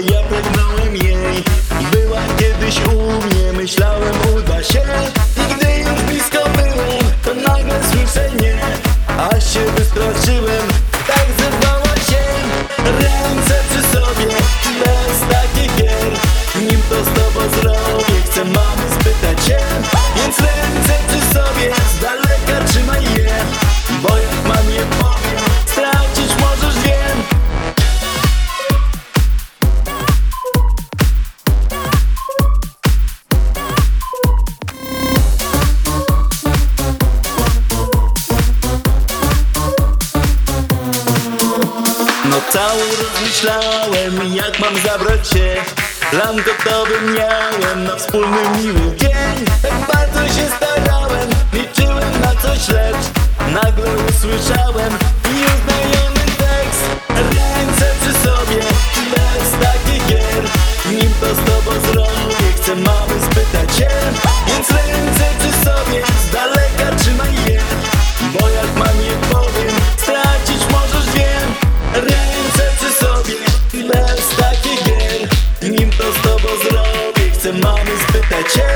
ja pragnąłem jej Była kiedyś u mnie, myślałem uda się. Całą rozmyślałem, jak mam zabrać się. Plan gotowy miałem na wspólny miły dzień. Tak bardzo się starałem, liczyłem na coś lecz. Nagle usłyszałem i tekst. Ręce przy sobie, bez takich gier. Nim to z tobą zrobię, chcę mamy spytać się. Więc ręce przy sobie, serce mamy zbyte cię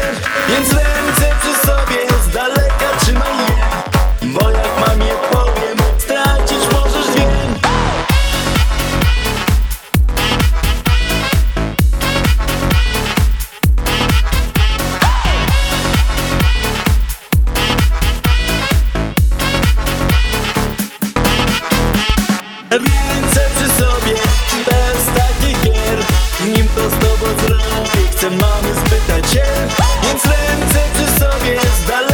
Więc ręce przy sobie z daleka trzymaj je. Bo jak mam je powiem stracisz możesz wiem Ręce przy sobie bez takich gier Nim to z tobą zrobię. Chcę mamy spytać się, więc ręce przy sobie zdala